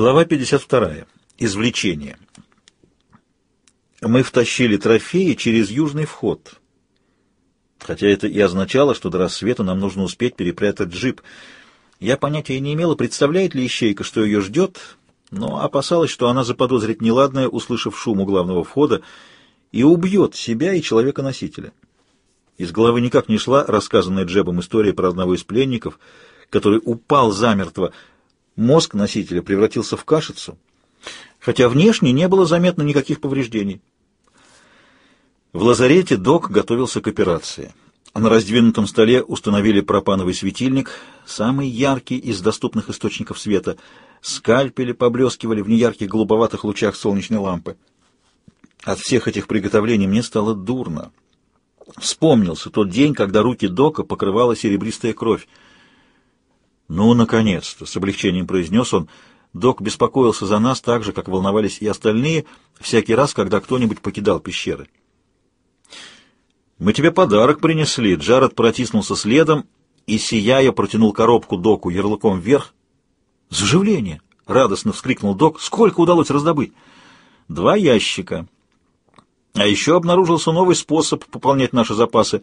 Глава 52. Извлечение. Мы втащили трофеи через южный вход. Хотя это и означало, что до рассвета нам нужно успеть перепрятать джип. Я понятия не имела, представляет ли ищейка, что ее ждет, но опасалась, что она заподозрит неладное, услышав шум у главного входа, и убьет себя и человека-носителя. Из головы никак не шла рассказанная Джебом история про одного из пленников, который упал замертво, Мозг носителя превратился в кашицу, хотя внешне не было заметно никаких повреждений. В лазарете док готовился к операции. На раздвинутом столе установили пропановый светильник, самый яркий из доступных источников света. Скальпели поблескивали в неярких голубоватых лучах солнечной лампы. От всех этих приготовлений мне стало дурно. Вспомнился тот день, когда руки Дока покрывала серебристая кровь. «Ну, наконец-то!» — с облегчением произнес он. Док беспокоился за нас так же, как волновались и остальные, всякий раз, когда кто-нибудь покидал пещеры. «Мы тебе подарок принесли!» Джаред протиснулся следом и, сияя, протянул коробку Доку ярлыком вверх. «Заживление!» — радостно вскрикнул Док. «Сколько удалось раздобыть?» «Два ящика. А еще обнаружился новый способ пополнять наши запасы.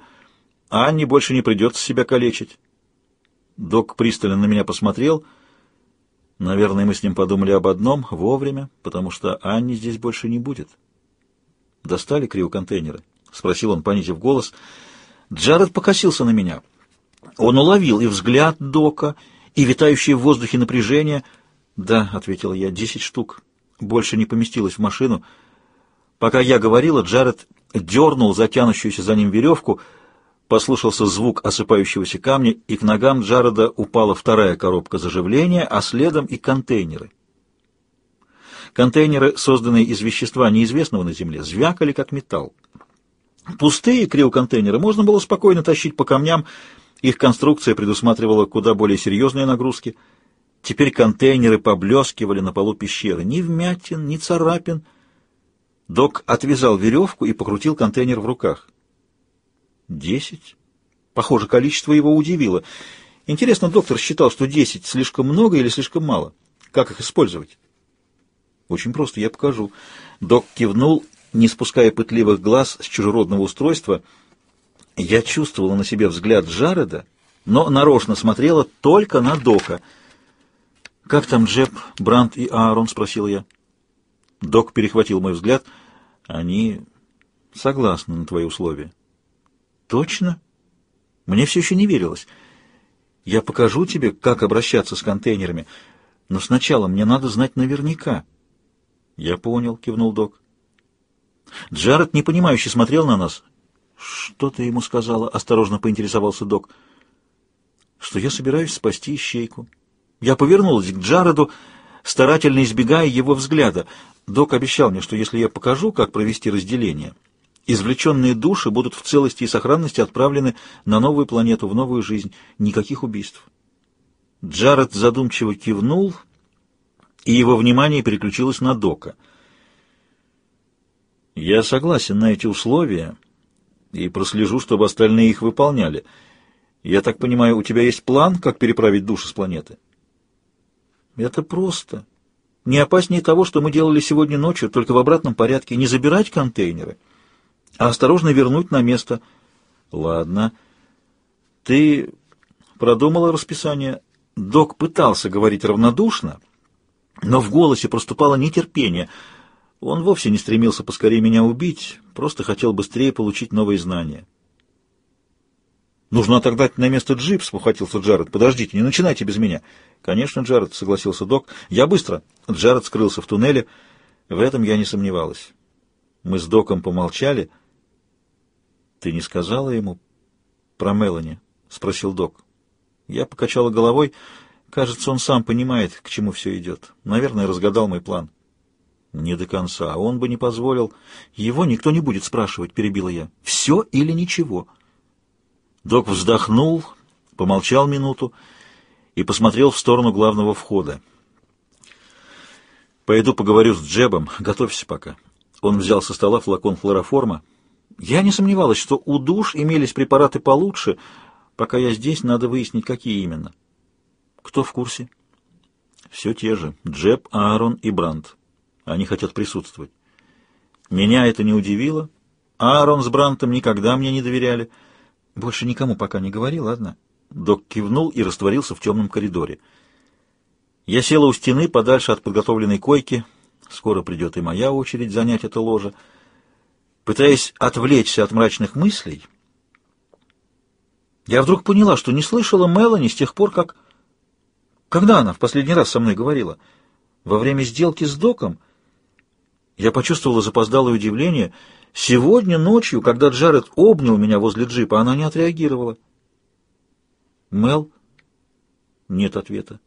Анне больше не придется себя калечить». Док пристально на меня посмотрел. Наверное, мы с ним подумали об одном вовремя, потому что Анни здесь больше не будет. «Достали криоконтейнеры?» — спросил он, понизив голос. Джаред покосился на меня. Он уловил и взгляд Дока, и витающее в воздухе напряжение. «Да», — ответил я, — «десять штук. Больше не поместилось в машину». Пока я говорила, Джаред дернул затянущуюся за ним веревку — Послышался звук осыпающегося камня, и к ногам Джареда упала вторая коробка заживления, а следом и контейнеры. Контейнеры, созданные из вещества неизвестного на Земле, звякали как металл. Пустые криоконтейнеры можно было спокойно тащить по камням, их конструкция предусматривала куда более серьезные нагрузки. Теперь контейнеры поблескивали на полу пещеры. Ни вмятин, ни царапин. Док отвязал веревку и покрутил контейнер в руках. Десять? Похоже, количество его удивило. Интересно, доктор считал, что десять слишком много или слишком мало? Как их использовать? Очень просто, я покажу. Док кивнул, не спуская пытливых глаз с чужеродного устройства. Я чувствовала на себе взгляд Джареда, но нарочно смотрела только на Дока. «Как там Джеб, Брандт и Аарон?» — спросил я. Док перехватил мой взгляд. «Они согласны на твои условия». Точно? Мне все еще не верилось. Я покажу тебе, как обращаться с контейнерами, но сначала мне надо знать наверняка. Я понял, кивнул док. Джаред непонимающе смотрел на нас. Что ты ему сказала? Осторожно поинтересовался док. Что я собираюсь спасти ищейку. Я повернулась к Джареду, старательно избегая его взгляда. Док обещал мне, что если я покажу, как провести разделение, Извлеченные души будут в целости и сохранности отправлены на новую планету, в новую жизнь. Никаких убийств. Джаред задумчиво кивнул, и его внимание переключилось на Дока. «Я согласен на эти условия и прослежу, чтобы остальные их выполняли. Я так понимаю, у тебя есть план, как переправить души с планеты?» «Это просто. Не опаснее того, что мы делали сегодня ночью, только в обратном порядке. Не забирать контейнеры» а осторожно вернуть на место. Ладно. Ты продумала расписание? Док пытался говорить равнодушно, но в голосе проступало нетерпение. Он вовсе не стремился поскорее меня убить, просто хотел быстрее получить новые знания. «Нужно отогнать на место джип», — спохватился Джаред. «Подождите, не начинайте без меня». «Конечно, Джаред», — согласился док. «Я быстро». Джаред скрылся в туннеле. В этом я не сомневалась. Мы с доком помолчали — «Ты не сказала ему про Мелани?» — спросил док. Я покачала головой. Кажется, он сам понимает, к чему все идет. Наверное, разгадал мой план. Не до конца. Он бы не позволил. Его никто не будет спрашивать, перебила я. Все или ничего. Док вздохнул, помолчал минуту и посмотрел в сторону главного входа. «Пойду поговорю с Джебом. Готовься пока». Он взял со стола флакон хлороформа. Я не сомневалась, что у душ имелись препараты получше. Пока я здесь, надо выяснить, какие именно. Кто в курсе? Все те же. Джеб, Аарон и Брандт. Они хотят присутствовать. Меня это не удивило. Аарон с Брантом никогда мне не доверяли. Больше никому пока не говори, ладно? Док кивнул и растворился в темном коридоре. Я села у стены, подальше от подготовленной койки. Скоро придет и моя очередь занять это ложе. Пытаясь отвлечься от мрачных мыслей, я вдруг поняла, что не слышала Мелани с тех пор, как... Когда она в последний раз со мной говорила? Во время сделки с Доком? Я почувствовала запоздалое удивление. Сегодня ночью, когда Джаред обнял меня возле джипа, она не отреагировала. Мел? Нет ответа.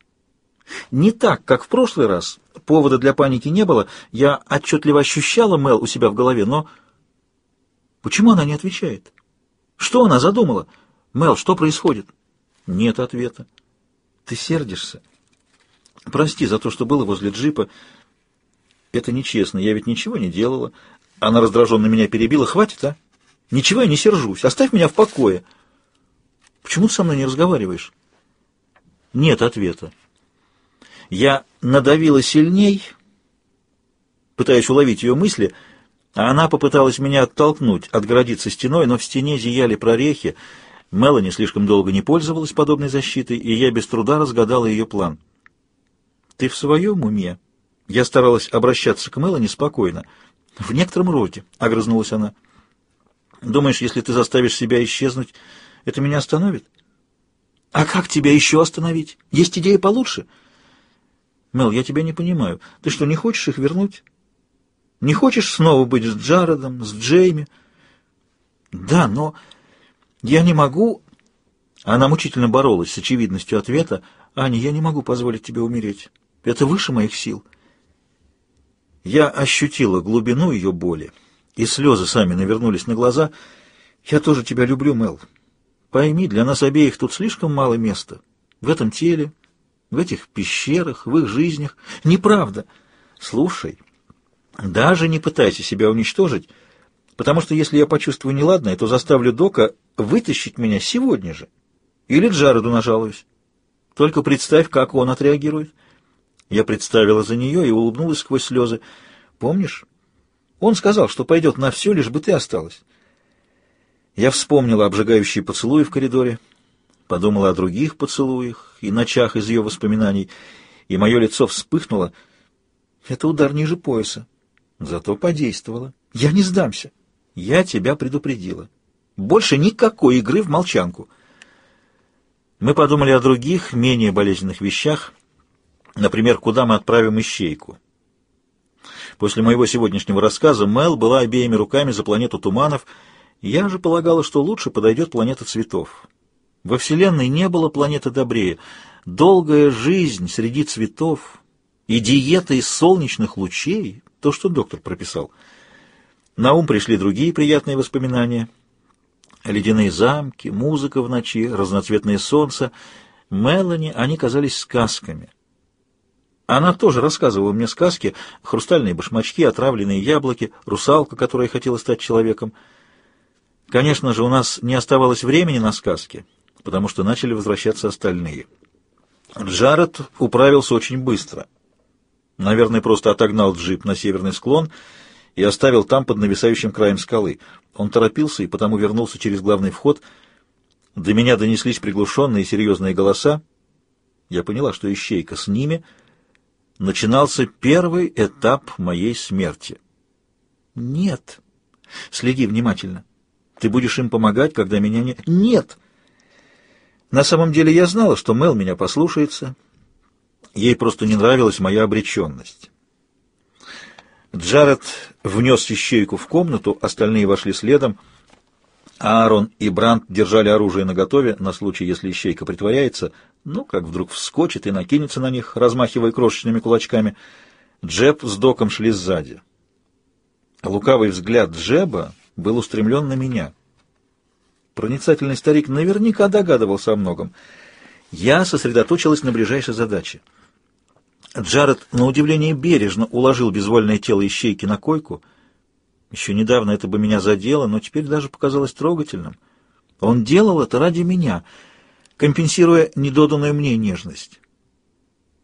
Не так, как в прошлый раз. Повода для паники не было. Я отчетливо ощущала Мел у себя в голове, но... Почему она не отвечает? Что она задумала? Мел, что происходит? Нет ответа. Ты сердишься? Прости за то, что было возле джипа. Это нечестно, я ведь ничего не делала. Она раздраженно меня перебила. Хватит, а? Ничего я не сержусь. Оставь меня в покое. Почему ты со мной не разговариваешь? Нет ответа. Я надавила сильней, пытаясь уловить ее мысли, она попыталась меня оттолкнуть, отгородиться стеной, но в стене зияли прорехи. Мелани слишком долго не пользовалась подобной защитой, и я без труда разгадала ее план. «Ты в своем уме?» Я старалась обращаться к Мелани спокойно. «В некотором роде», — огрызнулась она. «Думаешь, если ты заставишь себя исчезнуть, это меня остановит?» «А как тебя еще остановить? Есть идея получше?» Мел, я тебя не понимаю. Ты что, не хочешь их вернуть? Не хочешь снова быть с Джаредом, с Джейми? Да, но я не могу... Она мучительно боролась с очевидностью ответа. Аня, я не могу позволить тебе умереть. Это выше моих сил. Я ощутила глубину ее боли, и слезы сами навернулись на глаза. Я тоже тебя люблю, Мел. Пойми, для нас обеих тут слишком мало места. В этом теле, в этих пещерах, в их жизнях. Неправда. Слушай, даже не пытайся себя уничтожить, потому что если я почувствую неладное, то заставлю Дока вытащить меня сегодня же. Или Джареду нажалуюсь. Только представь, как он отреагирует. Я представила за нее и улыбнулась сквозь слезы. Помнишь? Он сказал, что пойдет на все, лишь бы ты осталась. Я вспомнила обжигающие поцелуи в коридоре, подумала о других поцелуях и ночах из ее воспоминаний, и мое лицо вспыхнуло. Это удар ниже пояса. Зато подействовало. Я не сдамся. Я тебя предупредила. Больше никакой игры в молчанку. Мы подумали о других, менее болезненных вещах. Например, куда мы отправим ищейку. После моего сегодняшнего рассказа Мел была обеими руками за планету туманов. Я же полагала, что лучше подойдет планета цветов. Во Вселенной не было планеты добрее. Долгая жизнь среди цветов и диета из солнечных лучей — то, что доктор прописал. На ум пришли другие приятные воспоминания. Ледяные замки, музыка в ночи, разноцветное солнце. Мелани, они казались сказками. Она тоже рассказывала мне сказки, хрустальные башмачки, отравленные яблоки, русалка, которая хотела стать человеком. Конечно же, у нас не оставалось времени на сказки — потому что начали возвращаться остальные. Джаред управился очень быстро. Наверное, просто отогнал джип на северный склон и оставил там под нависающим краем скалы. Он торопился и потому вернулся через главный вход. До меня донеслись приглушенные серьезные голоса. Я поняла, что ищейка с ними. Начинался первый этап моей смерти. Нет. Следи внимательно. Ты будешь им помогать, когда меня не... Нет! На самом деле я знала, что Мел меня послушается. Ей просто не нравилась моя обреченность. Джаред внес ищейку в комнату, остальные вошли следом. Аарон и Брандт держали оружие наготове на случай, если ищейка притворяется, ну, как вдруг вскочит и накинется на них, размахивая крошечными кулачками. Джеб с Доком шли сзади. Лукавый взгляд Джеба был устремлен на меня — Проницательный старик наверняка догадывался о многом. Я сосредоточилась на ближайшей задаче. Джаред, на удивление, бережно уложил безвольное тело ищейки на койку. Еще недавно это бы меня задело, но теперь даже показалось трогательным. Он делал это ради меня, компенсируя недоданную мне нежность.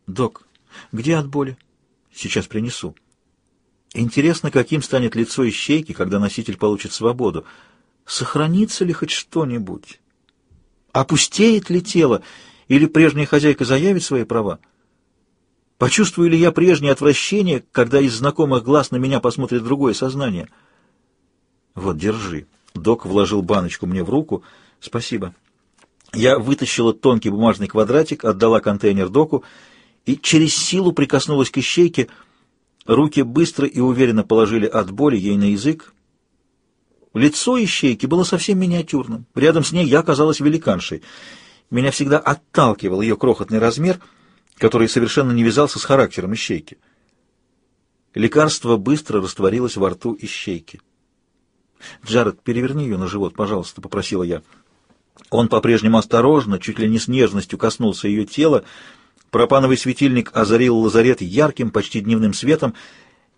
«Док, Где от боли? Сейчас принесу. Интересно, каким станет лицо ищейки, когда носитель получит свободу. Сохранится ли хоть что-нибудь? Опустеет ли тело, или прежняя хозяйка заявит свои права? Почувствую ли я прежнее отвращение, когда из знакомых глаз на меня посмотрит другое сознание? Вот, держи. Док вложил баночку мне в руку. Спасибо. Я вытащила тонкий бумажный квадратик, отдала контейнер доку и через силу прикоснулась к ищейке. Руки быстро и уверенно положили от боли ей на язык. Лицо ищейки было совсем миниатюрным. Рядом с ней я оказалась великаншей. Меня всегда отталкивал ее крохотный размер, который совершенно не вязался с характером ищейки. Лекарство быстро растворилось во рту ищейки. «Джаред, переверни ее на живот, пожалуйста», — попросила я. Он по-прежнему осторожно, чуть ли не с нежностью коснулся ее тела. Пропановый светильник озарил лазарет ярким, почти дневным светом.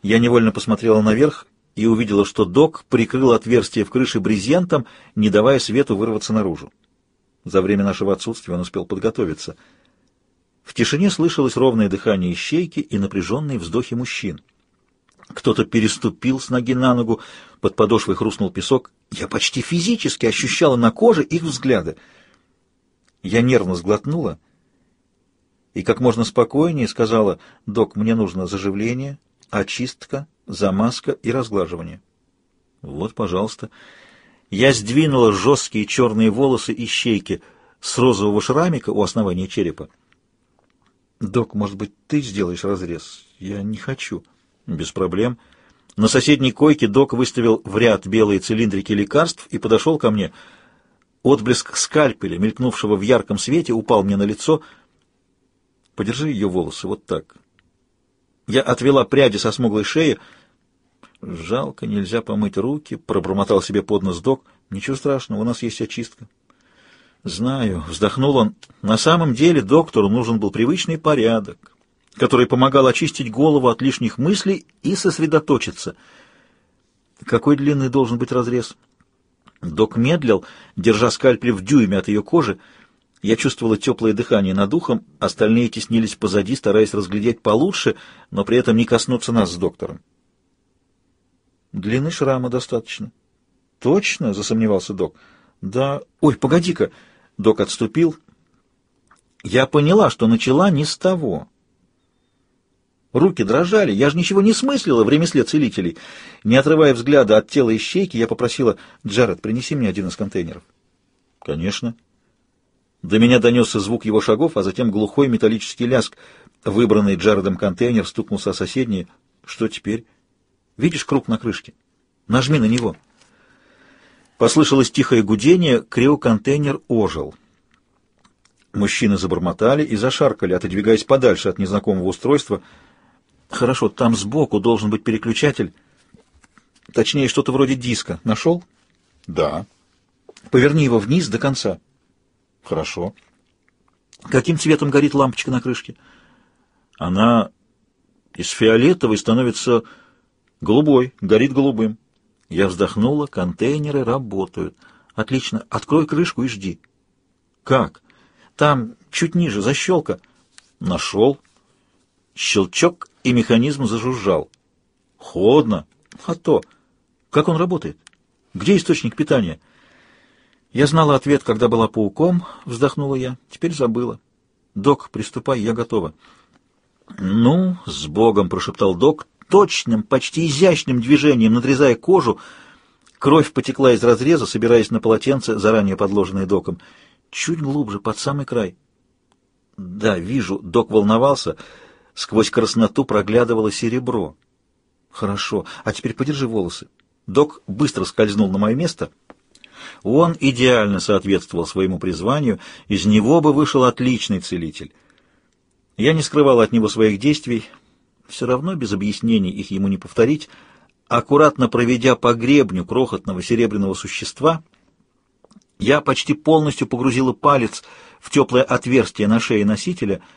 Я невольно посмотрела наверх и увидела, что док прикрыл отверстие в крыше брезентом, не давая свету вырваться наружу. За время нашего отсутствия он успел подготовиться. В тишине слышалось ровное дыхание ищейки и напряженные вздохи мужчин. Кто-то переступил с ноги на ногу, под подошвой хрустнул песок. Я почти физически ощущала на коже их взгляды. Я нервно сглотнула и как можно спокойнее сказала, «Док, мне нужно заживление, очистка, замазка и разглаживание». «Вот, пожалуйста». Я сдвинула жесткие черные волосы и щейки с розового шрамика у основания черепа. «Док, может быть, ты сделаешь разрез? Я не хочу». «Без проблем». На соседней койке док выставил в ряд белые цилиндрики лекарств и подошел ко мне. Отблеск скальпеля, мелькнувшего в ярком свете, упал мне на лицо. «Подержи ее волосы, вот так». Я отвела пряди со смуглой шеи. «Жалко, нельзя помыть руки», — пробормотал себе под нос док. «Ничего страшного, у нас есть очистка». «Знаю», — вздохнул он. «На самом деле доктору нужен был привычный порядок, который помогал очистить голову от лишних мыслей и сосредоточиться. Какой длинный должен быть разрез? Док медлил, держа скальпель в дюйме от ее кожи. Я чувствовала теплое дыхание над ухом, остальные теснились позади, стараясь разглядеть получше, но при этом не коснуться нас с доктором. Длины шрама достаточно. Точно? — засомневался док. Да. Ой, погоди-ка! Док отступил. Я поняла, что начала не с того. Руки дрожали, я же ничего не смыслила в ремесле целителей. Не отрывая взгляда от тела ищейки, я попросила, «Джаред, принеси мне один из контейнеров». «Конечно». До меня донесся звук его шагов, а затем глухой металлический ляск. Выбранный Джаредом контейнер стукнулся о соседний. «Что теперь?» «Видишь круг на крышке? Нажми на него». Послышалось тихое гудение, криоконтейнер ожил. Мужчины забормотали и зашаркали, отодвигаясь подальше от незнакомого устройства — Хорошо, там сбоку должен быть переключатель. Точнее, что-то вроде диска. Нашел? Да. Поверни его вниз до конца. Хорошо. Каким цветом горит лампочка на крышке? Она из фиолетовой становится голубой, горит голубым. Я вздохнула, контейнеры работают. Отлично, открой крышку и жди. Как? Там, чуть ниже, защелка. Нашел. Щелчок, и механизм зажужжал. Холодно. А то. Как он работает? Где источник питания? Я знала ответ, когда была пауком, вздохнула я. Теперь забыла. Док, приступай, я готова. Ну, с Богом, прошептал док, точным, почти изящным движением надрезая кожу. Кровь потекла из разреза, собираясь на полотенце, заранее подложенное доком. Чуть глубже, под самый край. Да, вижу, док волновался. Сквозь красноту проглядывало серебро. Хорошо, а теперь подержи волосы. Док быстро скользнул на мое место. Он идеально соответствовал своему призванию, из него бы вышел отличный целитель. Я не скрывал от него своих действий, все равно без объяснений их ему не повторить. Аккуратно проведя по гребню крохотного серебряного существа, я почти полностью погрузила палец в теплое отверстие на шее носителя —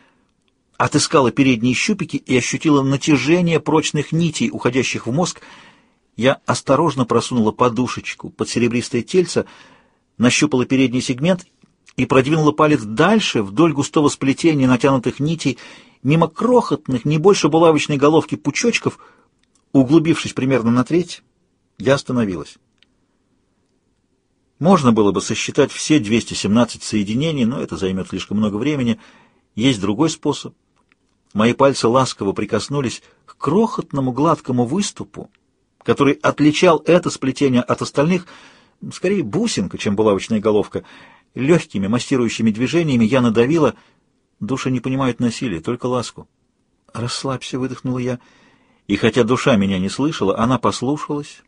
отыскала передние щупики и ощутила натяжение прочных нитей, уходящих в мозг. Я осторожно просунула подушечку под серебристое тельце, нащупала передний сегмент и продвинула палец дальше, вдоль густого сплетения натянутых нитей, мимо крохотных, не больше булавочной головки пучочков, углубившись примерно на треть, я остановилась. Можно было бы сосчитать все 217 соединений, но это займет слишком много времени. Есть другой способ. Мои пальцы ласково прикоснулись к крохотному гладкому выступу, который отличал это сплетение от остальных, скорее бусинка, чем булавочная головка. Легкими массирующими движениями я надавила. Души не понимают насилия, только ласку. «Расслабься», — выдохнула я. И хотя душа меня не слышала, она послушалась,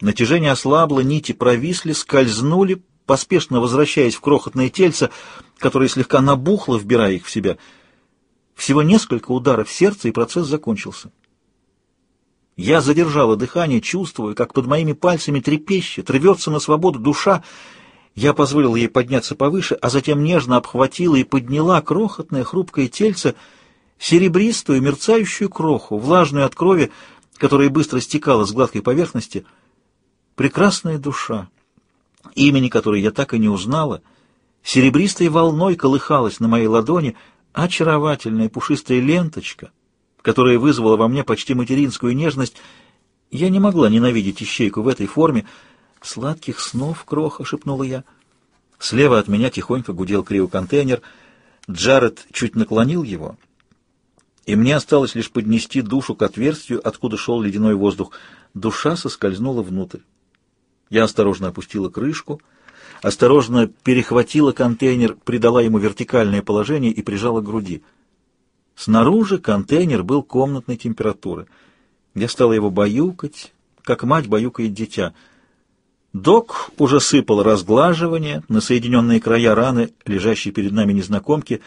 Натяжение ослабло, нити провисли, скользнули, поспешно возвращаясь в крохотное тельце, которое слегка набухло, вбирая их в себя. Всего несколько ударов сердца, и процесс закончился. Я задержала дыхание, чувствуя, как под моими пальцами трепещет, рвется на свободу душа. Я позволила ей подняться повыше, а затем нежно обхватила и подняла крохотное хрупкое тельце, серебристую мерцающую кроху, влажную от крови, которая быстро стекала с гладкой поверхности — прекрасная душа, имени которой я так и не узнала, серебристой волной колыхалась на моей ладони очаровательная пушистая ленточка, которая вызвала во мне почти материнскую нежность. Я не могла ненавидеть ищейку в этой форме. «Сладких снов, кроха!» — шепнула я. Слева от меня тихонько гудел криоконтейнер. Джаред чуть наклонил его, и мне осталось лишь поднести душу к отверстию, откуда шел ледяной воздух. Душа соскользнула внутрь. Я осторожно опустила крышку, осторожно перехватила контейнер, придала ему вертикальное положение и прижала к груди. Снаружи контейнер был комнатной температуры. Я стала его баюкать, как мать баюкает дитя. Док уже сыпал разглаживание на соединенные края раны, лежащей перед нами незнакомки.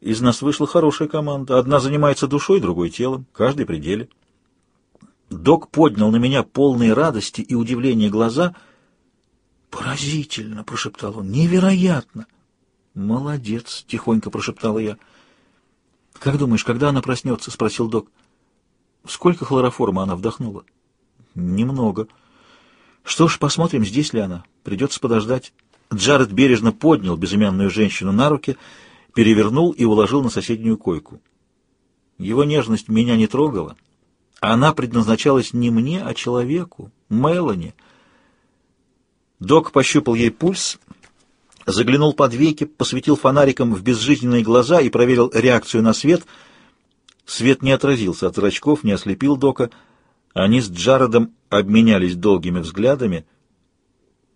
Из нас вышла хорошая команда. Одна занимается душой, другой телом, каждый пределе. Док поднял на меня полные радости и удивления глаза. «Поразительно!» — прошептал он. «Невероятно!» «Молодец!» — тихонько прошептала я. «Как думаешь, когда она проснется?» — спросил док. «Сколько хлороформа она вдохнула?» «Немного». «Что ж, посмотрим, здесь ли она. Придется подождать». Джаред бережно поднял безымянную женщину на руки, перевернул и уложил на соседнюю койку. Его нежность меня не трогала. Она предназначалась не мне, а человеку, Мелани. Док пощупал ей пульс, заглянул под веки, посветил фонариком в безжизненные глаза и проверил реакцию на свет. Свет не отразился от зрачков, не ослепил Дока. Они с Джаредом обменялись долгими взглядами.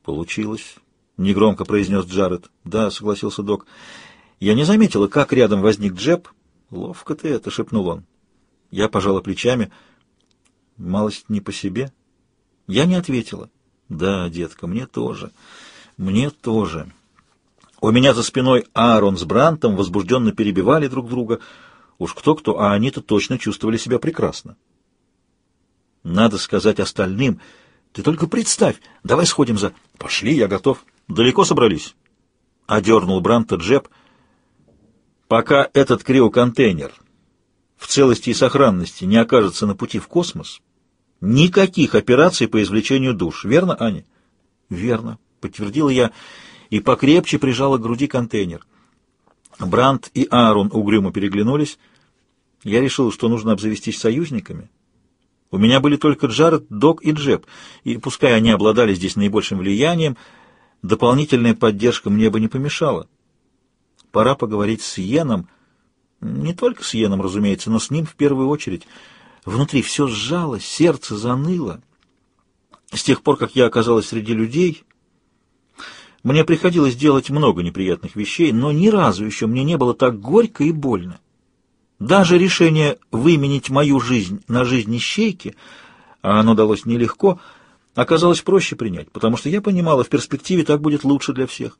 «Получилось», — негромко произнес Джаред. «Да», — согласился Док. «Я не заметила, как рядом возник Джеб». «Ловко ты это», — шепнул он. Я пожала плечами — малость не по себе? Я не ответила. Да, детка, мне тоже. Мне тоже. У меня за спиной Аарон с Брантом возбужденно перебивали друг друга. Уж кто-кто, а они-то точно чувствовали себя прекрасно. Надо сказать остальным. Ты только представь. Давай сходим за... Пошли, я готов. Далеко собрались? Одернул Бранта Джеб. Пока этот криоконтейнер в целости и сохранности не окажется на пути в космос, Никаких операций по извлечению душ. Верно, Аня? Верно, подтвердила я и покрепче прижала к груди контейнер. Бранд и Аарон угрюмо переглянулись. Я решил, что нужно обзавестись союзниками. У меня были только Джаред, Док и Джеб, и пускай они обладали здесь наибольшим влиянием, дополнительная поддержка мне бы не помешала. Пора поговорить с Йеном, не только с Йеном, разумеется, но с ним в первую очередь — Внутри все сжалось, сердце заныло. С тех пор, как я оказалась среди людей, мне приходилось делать много неприятных вещей, но ни разу еще мне не было так горько и больно. Даже решение выменить мою жизнь на жизнь ищейки, а оно далось нелегко, оказалось проще принять, потому что я понимала, в перспективе так будет лучше для всех.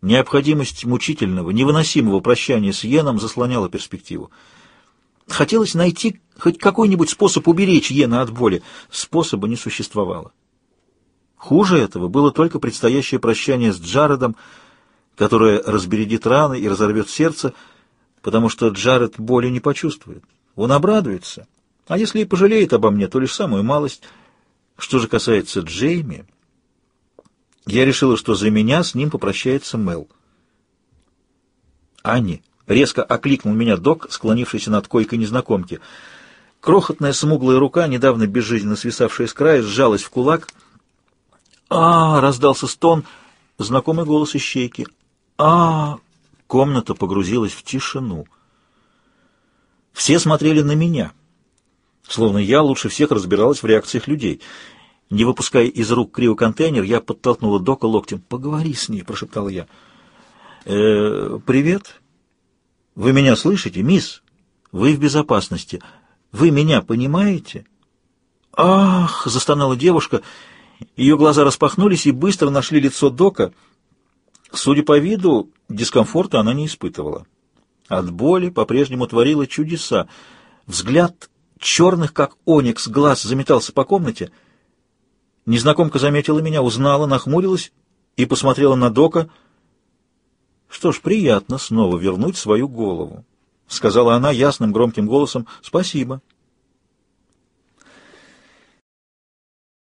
Необходимость мучительного, невыносимого прощания с Йеном заслоняла перспективу. Хотелось найти хоть какой-нибудь способ уберечь Йена от боли. Способа не существовало. Хуже этого было только предстоящее прощание с Джаредом, которое разбередит раны и разорвет сердце, потому что Джаред боли не почувствует. Он обрадуется. А если и пожалеет обо мне, то лишь самую малость. Что же касается Джейми, я решила, что за меня с ним попрощается Мел. Анни, Резко окликнул меня док, склонившийся над койкой незнакомки. Крохотная смуглая рука, недавно безжизненно свисавшая с края, сжалась в кулак. а, раздался стон, знакомый голос ищейки. а Комната погрузилась в тишину. Все смотрели на меня, словно я лучше всех разбиралась в реакциях людей. Не выпуская из рук криоконтейнер, я подтолкнула Дока локтем. «Поговори с ней», — прошептала я. «Э, «Привет. Вы меня слышите, мисс? Вы в безопасности. Вы меня понимаете?» «Ах!» — застонала девушка. Ее глаза распахнулись и быстро нашли лицо Дока. Судя по виду, дискомфорта она не испытывала. От боли по-прежнему творила чудеса. Взгляд черных, как оникс, глаз заметался по комнате. Незнакомка заметила меня, узнала, нахмурилась и посмотрела на Дока. «Что ж, приятно снова вернуть свою голову», — сказала она ясным громким голосом. «Спасибо».